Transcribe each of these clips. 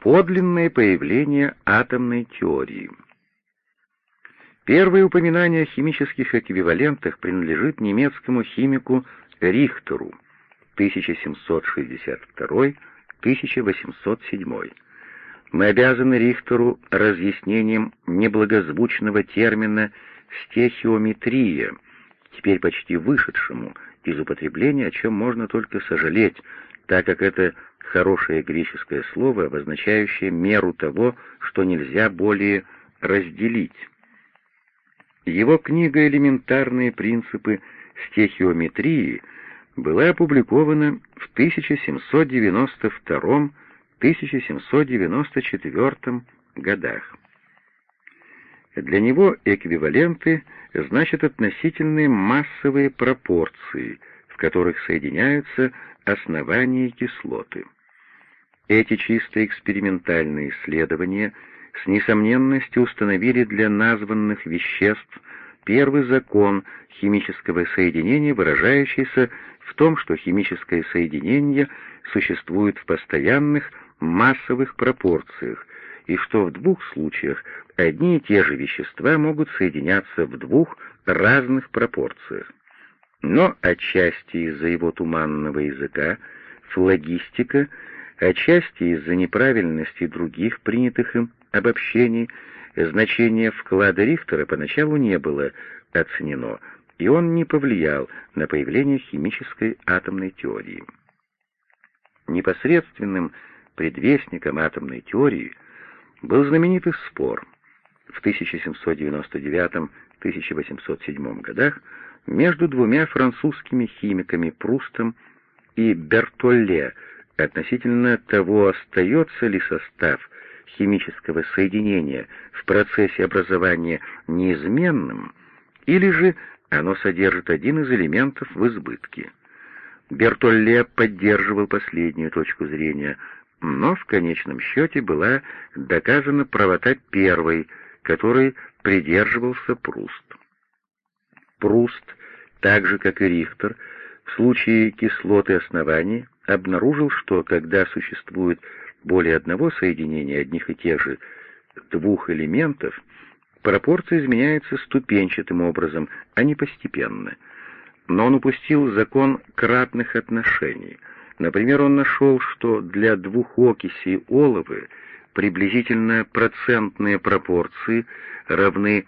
Подлинное появление атомной теории. Первое упоминание о химических эквивалентах принадлежит немецкому химику Рихтеру 1762-1807. Мы обязаны Рихтеру разъяснением неблагозвучного термина «стехиометрия», теперь почти вышедшему из употребления, о чем можно только сожалеть, так как это хорошее греческое слово, обозначающее меру того, что нельзя более разделить. Его книга «Элементарные принципы стехиометрии» была опубликована в 1792-1794 годах. Для него эквиваленты значат относительные массовые пропорции, которых соединяются основания кислоты. Эти чисто экспериментальные исследования с несомненностью установили для названных веществ первый закон химического соединения, выражающийся в том, что химическое соединение существует в постоянных массовых пропорциях, и что в двух случаях одни и те же вещества могут соединяться в двух разных пропорциях. Но отчасти из-за его туманного языка, флагистика, отчасти из-за неправильности других принятых им обобщений, значение вклада Рихтера поначалу не было оценено, и он не повлиял на появление химической атомной теории. Непосредственным предвестником атомной теории был знаменитый спор в 1799-1807 годах между двумя французскими химиками Прустом и Бертолле относительно того, остается ли состав химического соединения в процессе образования неизменным, или же оно содержит один из элементов в избытке. Бертолле поддерживал последнюю точку зрения, но в конечном счете была доказана правота первой, которой придерживался Пруст. Пруст, так же как и Рихтер, в случае кислоты оснований обнаружил, что когда существует более одного соединения одних и тех же двух элементов, пропорция изменяется ступенчатым образом, а не постепенно. Но он упустил закон кратных отношений. Например, он нашел, что для двух окисей оловы приблизительно процентные пропорции равны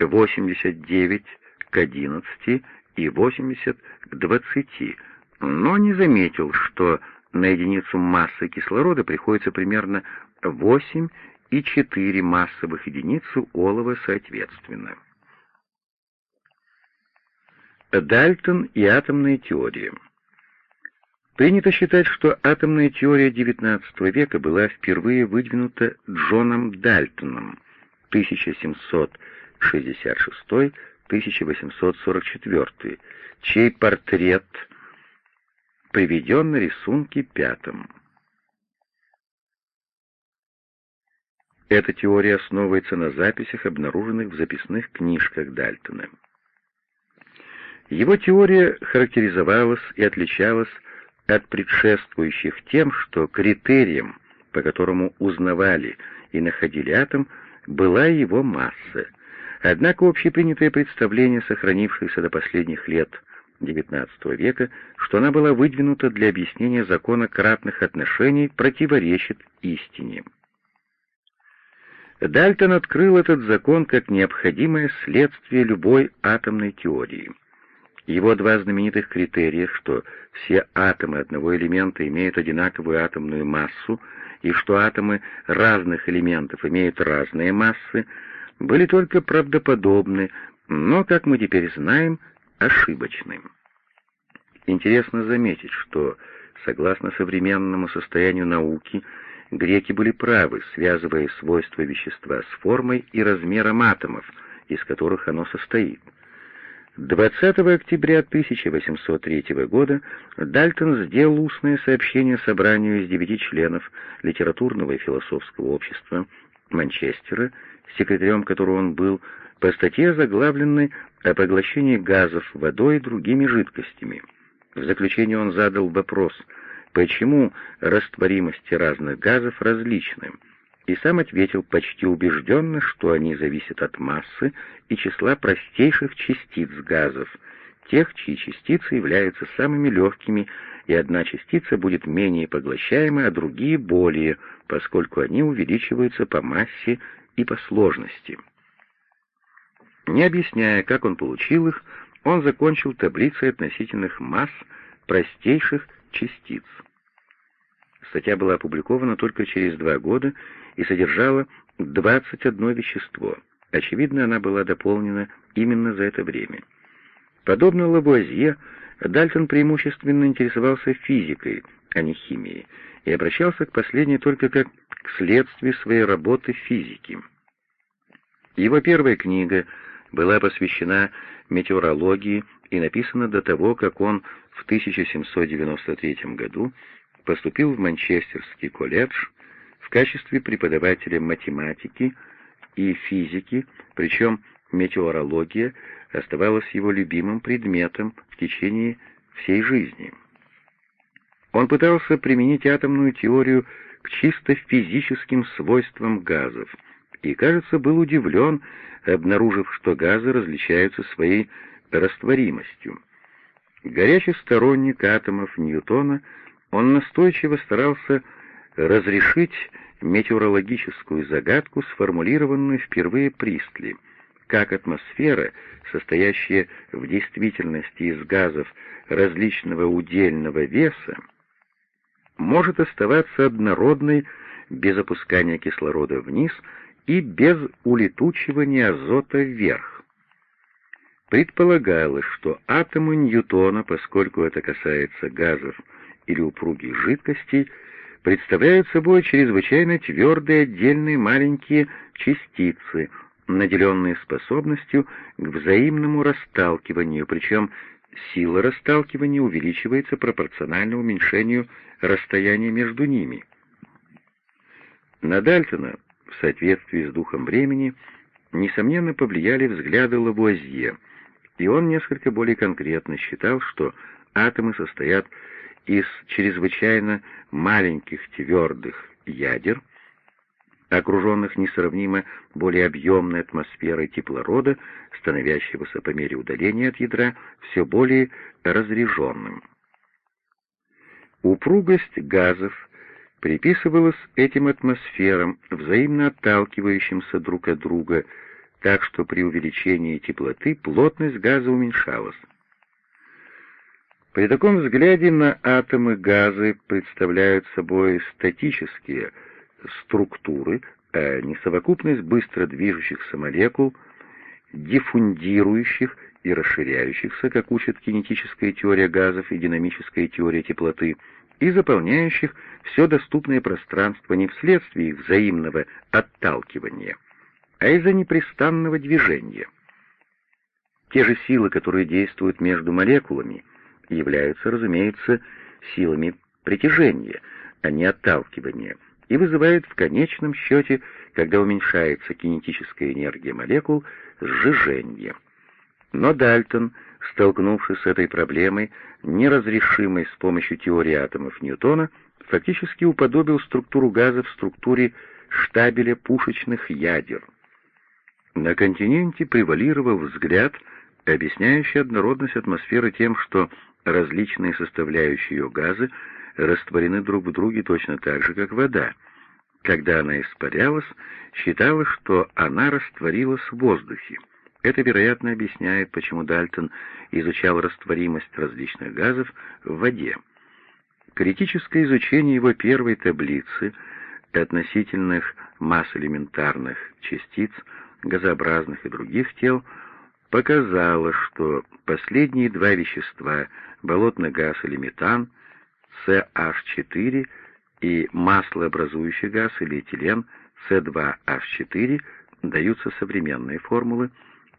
89 к 11 и 80 к 20, но не заметил, что на единицу массы кислорода приходится примерно 8 и 4 массовых единицы олова соответственно. Дальтон и атомная теория. Принято считать, что атомная теория XIX века была впервые выдвинута Джоном Дальтоном 1766-1844, чей портрет приведен на рисунке пятом. Эта теория основывается на записях, обнаруженных в записных книжках Дальтона. Его теория характеризовалась и отличалась от предшествующих тем, что критерием, по которому узнавали и находили атом, была его масса. Однако общепринятое представление, сохранившееся до последних лет XIX века, что она была выдвинута для объяснения закона кратных отношений, противоречит истине. Дальтон открыл этот закон как необходимое следствие любой атомной теории. Его два знаменитых критерия, что все атомы одного элемента имеют одинаковую атомную массу и что атомы разных элементов имеют разные массы, были только правдоподобны, но, как мы теперь знаем, ошибочным. Интересно заметить, что, согласно современному состоянию науки, греки были правы, связывая свойства вещества с формой и размером атомов, из которых оно состоит. 20 октября 1803 года Дальтон сделал устное сообщение собранию из девяти членов литературного и философского общества Манчестера, секретарем которого он был, по статье, заглавленной «О поглощении газов водой и другими жидкостями». В заключение он задал вопрос, почему растворимости разных газов различны, и сам ответил почти убежденно, что они зависят от массы и числа простейших частиц газов, тех, чьи частицы являются самыми легкими, и одна частица будет менее поглощаемой, а другие — более, поскольку они увеличиваются по массе и по сложности. Не объясняя, как он получил их, он закончил таблицей относительных масс простейших частиц. Статья была опубликована только через два года и содержала 21 вещество. Очевидно, она была дополнена именно за это время. Подобно Лавуазье, Дальтон преимущественно интересовался физикой, а не химией, и обращался к последней только как к следствию своей работы физики. Его первая книга была посвящена метеорологии и написана до того, как он в 1793 году поступил в Манчестерский колледж в качестве преподавателя математики и физики, причем метеорология оставалась его любимым предметом в течение всей жизни. Он пытался применить атомную теорию к чисто физическим свойствам газов и, кажется, был удивлен, обнаружив, что газы различаются своей растворимостью. Горячий сторонник атомов Ньютона, он настойчиво старался разрешить метеорологическую загадку, сформулированную впервые Пристли, как атмосфера, состоящая в действительности из газов различного удельного веса, может оставаться однородной без опускания кислорода вниз и без улетучивания азота вверх. Предполагалось, что атомы Ньютона, поскольку это касается газов или упругих жидкостей, представляют собой чрезвычайно твердые отдельные маленькие частицы, наделенные способностью к взаимному расталкиванию, причем сила расталкивания увеличивается пропорционально уменьшению расстояния между ними. На Дальтона, в соответствии с духом времени, несомненно повлияли взгляды Лавуазье, и он несколько более конкретно считал, что атомы состоят из чрезвычайно маленьких твердых ядер, окруженных несравнимо более объемной атмосферой теплорода, становящегося по мере удаления от ядра все более разреженным. Упругость газов приписывалась этим атмосферам, взаимно отталкивающимся друг от друга, так что при увеличении теплоты плотность газа уменьшалась. При таком взгляде на атомы газы представляют собой статические структуры, а не совокупность быстро движущихся молекул, диффундирующих и расширяющихся, как учит кинетическая теория газов и динамическая теория теплоты, и заполняющих все доступное пространство не вследствие их взаимного отталкивания, а из-за непрестанного движения. Те же силы, которые действуют между молекулами, являются, разумеется, силами притяжения, а не отталкивания, и вызывают в конечном счете, когда уменьшается кинетическая энергия молекул, сжижение. Но Дальтон, столкнувшись с этой проблемой, неразрешимой с помощью теории атомов Ньютона, фактически уподобил структуру газа в структуре штабеля пушечных ядер. На континенте превалировал взгляд, объясняющий однородность атмосферы тем, что различные составляющие ее газы растворены друг в друге точно так же, как вода. Когда она испарялась, считалось, что она растворилась в воздухе. Это, вероятно, объясняет, почему Дальтон изучал растворимость различных газов в воде. Критическое изучение его первой таблицы относительных масс элементарных частиц, газообразных и других тел показало, что последние два вещества болотный газ или метан, CH4 и маслообразующий газ или этилен C2H4 даются современные формулы,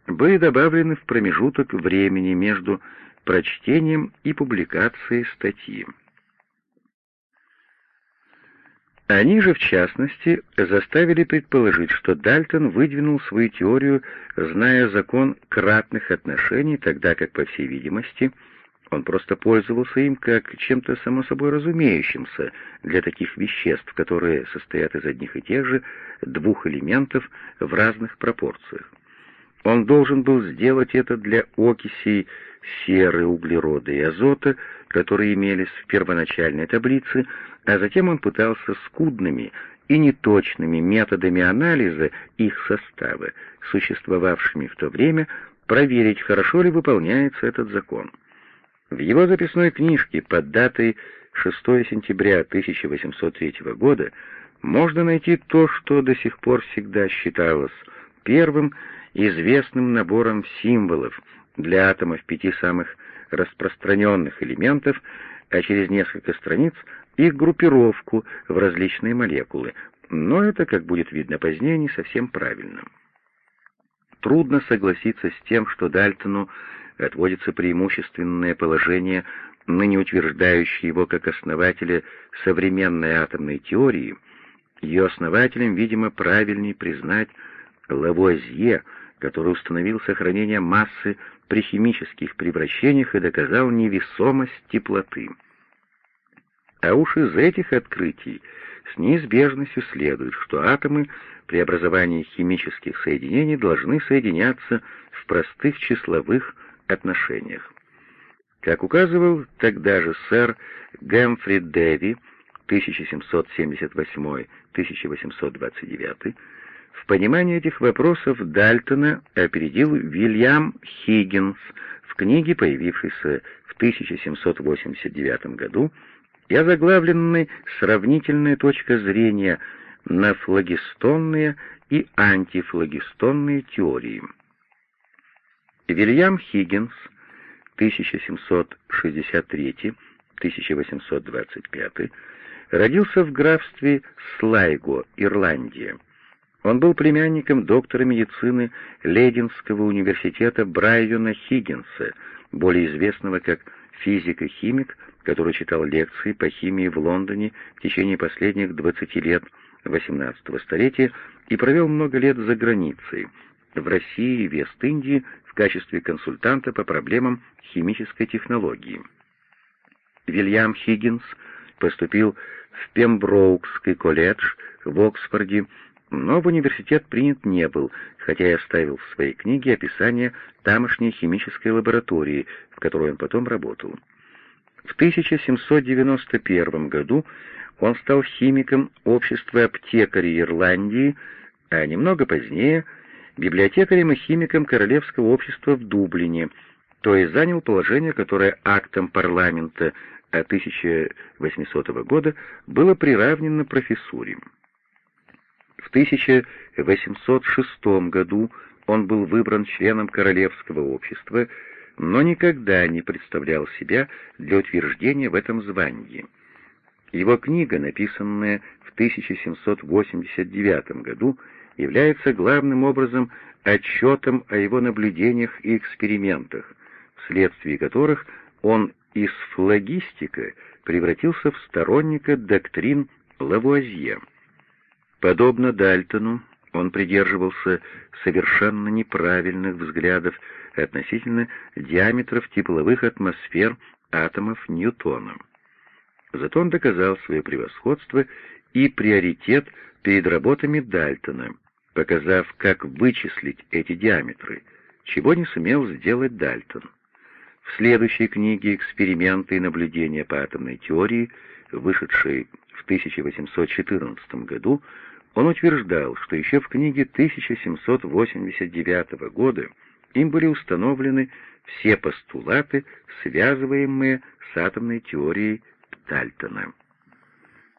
были добавлены в промежуток времени между прочтением и публикацией статьи. Они же, в частности, заставили предположить, что Дальтон выдвинул свою теорию, зная закон кратных отношений, тогда как, по всей видимости, Он просто пользовался им как чем-то само собой разумеющимся для таких веществ, которые состоят из одних и тех же двух элементов в разных пропорциях. Он должен был сделать это для окисей серы, углерода и азота, которые имелись в первоначальной таблице, а затем он пытался скудными и неточными методами анализа их состава, существовавшими в то время, проверить, хорошо ли выполняется этот закон. В его записной книжке под датой 6 сентября 1803 года можно найти то, что до сих пор всегда считалось первым известным набором символов для атомов пяти самых распространенных элементов, а через несколько страниц их группировку в различные молекулы, но это, как будет видно позднее, не совсем правильно. Трудно согласиться с тем, что Дальтону отводится преимущественное положение, ныне утверждающее его как основателя современной атомной теории, ее основателем, видимо, правильнее признать Лавуазье, который установил сохранение массы при химических превращениях и доказал невесомость теплоты. А уж из этих открытий с неизбежностью следует, что атомы при образовании химических соединений должны соединяться в простых числовых отношениях. Как указывал тогда же сэр Гэмфри Дэви 1778-1829, в понимании этих вопросов Дальтона опередил Вильям Хиггинс в книге, появившейся в 1789 году, и озаглавленной «Сравнительная точка зрения на флагистонные и антифлагистонные теории». Вильям Хиггинс, 1763-1825, родился в графстве Слайго, Ирландия. Он был племянником доктора медицины Лейденского университета Брайона Хиггинса, более известного как физик и химик, который читал лекции по химии в Лондоне в течение последних 20 лет XVIII столетия и провел много лет за границей, в России Вест-Индии в качестве консультанта по проблемам химической технологии. Вильям Хиггинс поступил в Пемброукский колледж в Оксфорде, но в университет принят не был, хотя и оставил в своей книге описание тамошней химической лаборатории, в которой он потом работал. В 1791 году он стал химиком общества аптекарей Ирландии, а немного позднее — библиотекарем и химиком Королевского общества в Дублине, то есть занял положение, которое актом парламента 1800 года было приравнено профессуре. В 1806 году он был выбран членом Королевского общества, но никогда не представлял себя для утверждения в этом звании. Его книга, написанная в 1789 году, является главным образом отчетом о его наблюдениях и экспериментах, вследствие которых он из флагистика превратился в сторонника доктрин Лавуазье. Подобно Дальтону, он придерживался совершенно неправильных взглядов относительно диаметров тепловых атмосфер атомов Ньютона. Зато он доказал свое превосходство и приоритет перед работами Дальтона, показав, как вычислить эти диаметры, чего не сумел сделать Дальтон. В следующей книге «Эксперименты и наблюдения по атомной теории», вышедшей в 1814 году, он утверждал, что еще в книге 1789 года им были установлены все постулаты, связываемые с атомной теорией Дальтона.